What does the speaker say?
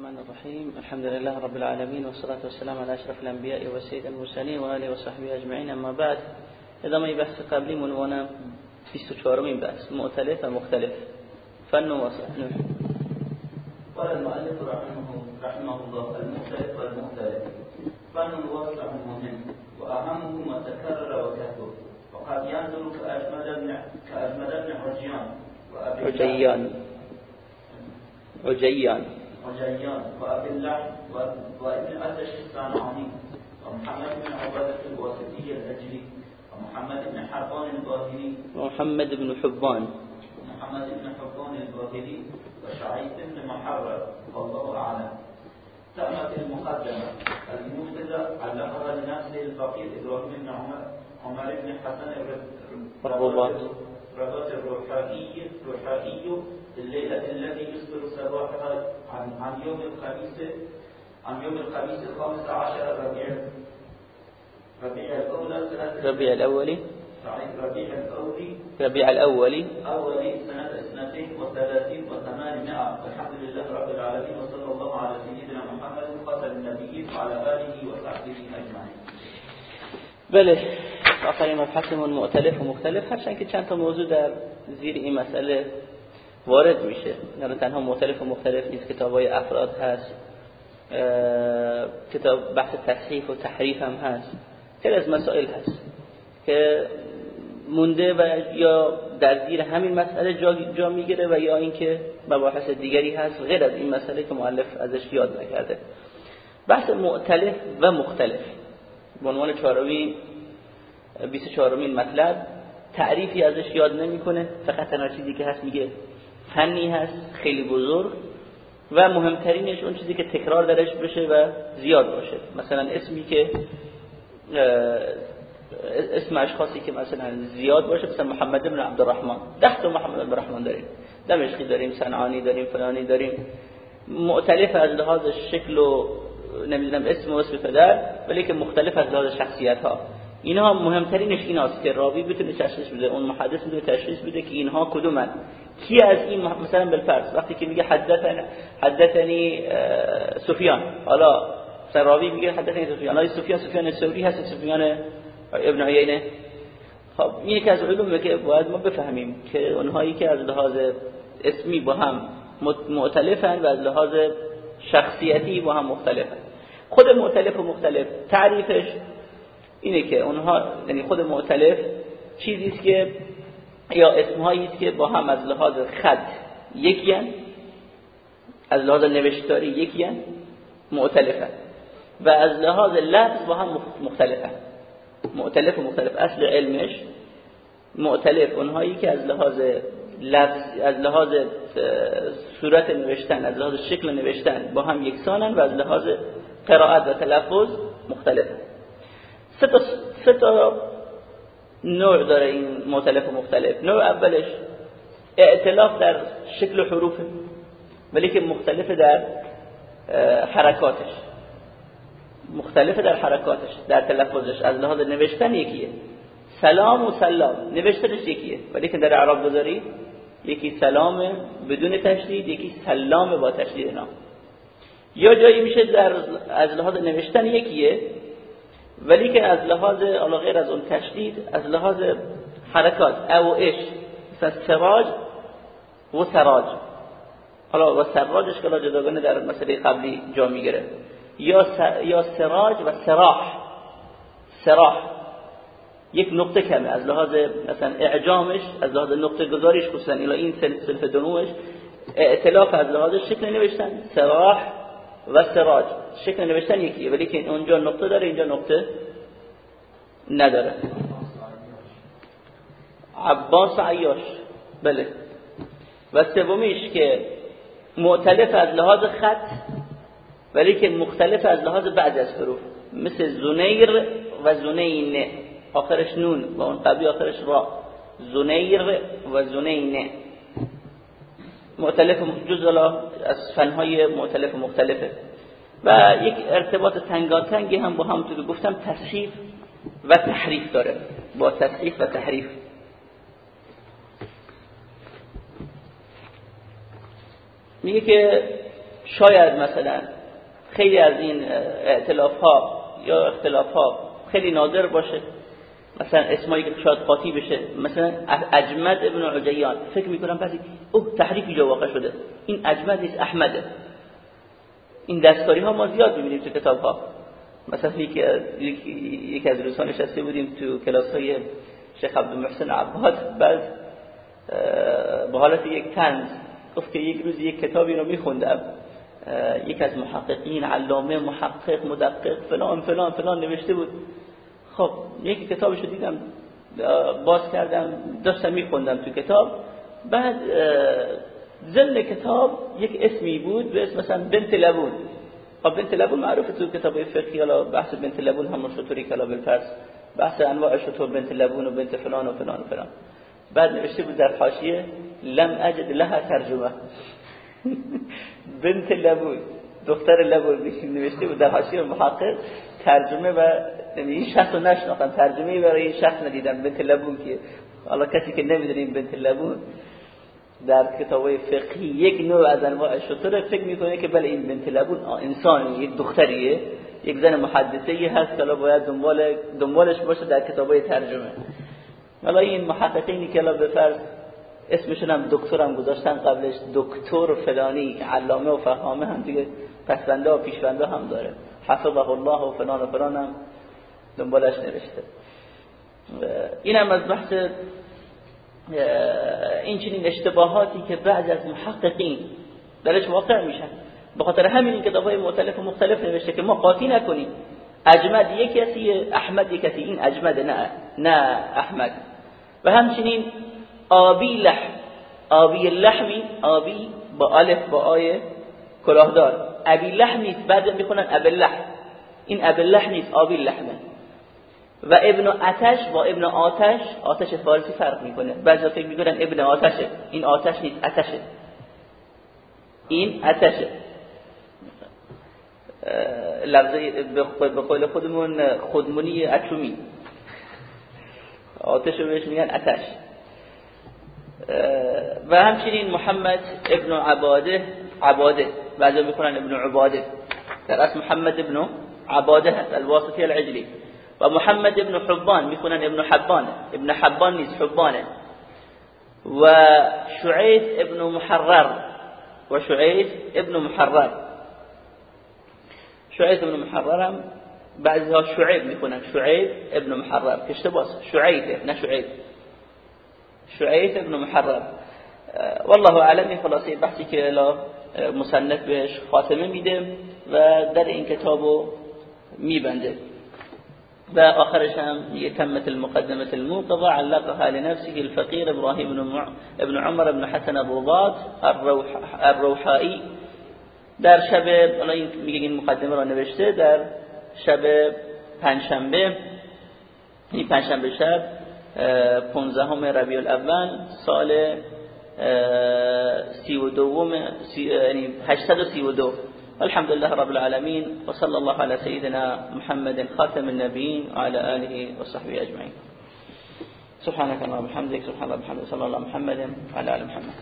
الرحمن الرحيم. الحمد لله رب العالمين والصلاة والسلام على أشرف الأنبياء وسيد المرسلين وآله وصحبه أجمعين. أما بعد إذا ما بحث قبلي عنوان 24 من بحث مختلف؟ ومختلف فن وصح قال المؤلف رحمه رحمه الله المختلف والمختلف. فن واسع مهم وأهمه ما تكرر وكثر وقد ينظر كأجمد بن كأجمد بن حجيان عجيان. عجيان. وجيان وأبي اللحم وابن أتش الصنعاني ومحمد بن عبادة الواسطي الأجلي ومحمد بن حبان الباهلي ومحمد بن حبان. ومحمد بن حبان الباهلي وشعيب بن محرر والله أعلم. تأمت المقدمة المفردة علقها لنفسه الفقير إبراهيم بن عمر عمر بن حسن الرباط رباط الروحائي الروحائي الليلة الذي يصبر صباحها عن عن يوم الخميس عن يوم الخميس الخامس عشر ربيع ربيع الأولى سنة ربيع الأولي ربيع الأولي ربيع الأولي أولي سنة اثنتين وثلاثين وثمانمائة. والحمد لله رب العالمين وصلى الله على سيدنا محمد خاتم النبيين وعلى آله وصحبه أجمعين. بله آخرین مبحثمون مختلف و مختلف هرچند که چند تا موضوع در زیر این مسئله وارد میشه. نه تنها مختلف و مختلف نیست. کتاب های افراد هست. کتاب بحث تصحیف و تحریف هم هست. خیلی از مسائل هست که مونده و یا در زیر همین مسئله جا, جا می‌گیره و یا اینکه مباحث دیگری هست. غیر از این مسئله که مؤلف ازش یاد نکرده. بحث معتلف و مختلف. به عنوان چهارمین 24 مین مطلب. تعریفی ازش یاد نمی‌کنه. فقط تنها چیزی که هست میگه فنی هست خیلی بزرگ و مهمترینش اون چیزی که تکرار درش بشه و زیاد باشه. مثلا اسمی که اسم اشخاصی که مثلا زیاد باشه مثلا محمد بن عبدالرحمن. ده تا محمد بن عبدالرحمن داریم. دمشقی داریم صنعانی داریم فلانی داریم. معتلف از لحاظ شکل و نمی‌دونم اسم و اسم پدر ولی که مختلف از لحاظ شخصیت ها اینها مهمترینش ایناست که راوی بتونه تشخیص بده اون محدث بتونه تشخیص بده که اینها کدومن. کی از این مثلا بالفرض وقتی که میگه حدثنا حدثنی سفیان. حالا راوی میگه حدثنی سفیان. های سفیان سفیان ثوری هست سفیان ابن عیینه خب این یکی از علومه که باید ما بفهمیم که اونهایی که از لحاظ اسمی با هم مختلفن و از لحاظ شخصیتی با هم مختلفن. خود مختلف و مختلف تعریفش اینه که اونها یعنی خود معتلف چیزی است که یا اسمهایی است که با هم از لحاظ خط یکیان از لحاظ نوشتاری یکیان معتلفن و از لحاظ لفظ با هم مختلفن. معتلف و مختلف. اصل علمش معتلف اونهایی که از لحاظ لفظ از لحاظ صورت نوشتن از لحاظ شکل نوشتن با هم یکسانن و از لحاظ قرائت و تلفظ مختلفن. سه تا, سه تا نوع داره این مختلف و مختلف. نوع اولش اعتلاف در شکل حروفه ولی که مختلف در حرکاتش. مختلف در حرکاتش در تلفظش. از لحاظ نوشتن یکیه. سلام و سلام. نوشتنش یکیه. ولی که در اعراب بذاری یکی سلام بدون تشدید یکی سلام با تشدید. نام یا جایی میشه در از لحاظ نوشتن یکیه. ولی که از لحاظ حالا غیر از اون تشدید از لحاظ حرکات او اش سراج و سراج. حالا و سراجش که جداگانه در مسئله قبلی جا می‌گیره. یا یا سراج و سراح. سراح. یک نقطه کمه. از لحاظ مثلا اعجامش از لحاظ نقطه گذاریش خصوصا این سلف دنوش ائتلاف از لحاظ شکل نوشتن. سراح و سراج شکل نوشتن یکیه ولی که اونجا نقطه داره اینجا نقطه نداره. عباس عیاش. بله. و سومیش که معتلف از لحاظ خط ولی که مختلف از لحاظ بعض از حروف. مثل زنیر و زنین. آخرش نون و اون قبلی آخرش را. زنیر و زنین. مختلف جز از فنهای مختلف مختلفه. و یک ارتباط تنگاتنگی هم با هم تو گفتم تصحیف و تحریف داره. با تصحیف و تحریف. میگه که شاید مثلا خیلی از این اعتلاف ها یا اختلاف ها خیلی نادر باشه. مثلا اسمایی که شاید قاطی بشه مثلا اجمد ابن عجیان. فکر می‌کنم بعضی اوه تحریفی جا واقع شده. این اجمد نیست احمده این دستکاری ها ما زیاد می‌بینیم تو کتاب ها مثلا یکی از روزها نشسته بودیم تو کلاس های شیخ عبدالمحسن عباد. بعد به حالت یک تنز گفت که یک روز یک کتابی رو میخوندم. یک از محققین علامه محقق مدقق فلان فلان فلان نوشته بود. خب یک کتابشو دیدم باز کردم داشتم میخوندم تو کتاب. بعد زل کتاب یک اسمی بود به اسم مثلا بنت لبون. خب بنت لبون معروف تو کتاب فقهی حالا بحث بنت لبون هم شطوری کلا بالفرس بحث انواع شطور بنت لبون و بنت فلان و فلان و فلان. بعد نوشته بود در حاشیه لم اجد لها ترجمه. بنت لبون. دختر لبون نوشته بود در حاشیه محقق ترجمه و یعنی این شخص رو نشناختم ترجمه برای این شخص ندیدم بنت لبون که حالا کسی که نمی‌دونه بنت لبون در کتاب فقهی یک نوع از انواع شطور فکر می‌کنه که بله این بنت لبون انسان یک دختریه یک زن محدثه ای هست که باید دنبال دنبالش باشه در کتابای ترجمه. حالا این محققینی که الان به اسمشون هم دکترم گذاشتن قبلش دکتر فلانی علامه و فهامه هم دیگه پسبنده و پیشبنده هم داره. حفظه الله و فلان و فلان هم دنبالش نوشته. اینم از بحث این چنین اشتباهاتی که بعض از محققین درش واقع میشن. به خاطر همین این کتاب های مختلف و مختلف نوشته که ما قاطی نکنیم. اجمد یک کسی احمد یک کسی این اجمد نه نه احمد. و همچنین آبی لحم آبی لحمی آبی با الف با آیه کلاهدار. ابی لحم نیست بعد می‌خونن ابی لحم این ابی لحم نیست آبی لحمه و ابن آتش با ابن آتش آتش فارسی فرق می‌کنه. بعضی فکر می‌کنن ابن آتشه. این آتش نیست آتشه این آتشه لفظه به قول خودمون خودمونی اتمی آتش رو بهش میگن آتش و همچنین محمد ابن عباده عباده. بعضی می‌کنن ابن عباده در اصل محمد ابن عباده هست الواسطی العجلی و محمد ابن حبان می‌خونن ابن حبان. ابن حبان نیست حبانه و شعید ابن محرر. و شعید ابن محرر. شعید ابن محرر هم بعضی ها شعیب می‌خونن شعیب ابن محرر. اشتباس شعیده نه شعیب شعیب ابن محرر. والله اعلم این خلاصه بحثی که الا مصنف بهش خاتمه میده و در این کتابو میبنده. و آخرش هم يتمت المقدمة الموقظة علقها لنفسه الفقير إبراهيم بن ابن عمر بن حسن الرباط الروح الروحائي در شب حالا این میگه این مقدمه را نوشته در شب پنجشنبه این پنجشنبه شب 15 ربیع الاول سال 32 یعنی 832 الحمد لله رب العالمين وصلى الله على سيدنا محمد خاتم النبيين وعلى آله وصحبه أجمعين. سبحانك اللهم وبحمدك سبحان الله وبحمده صلى الله على محمد وعلى آل محمد.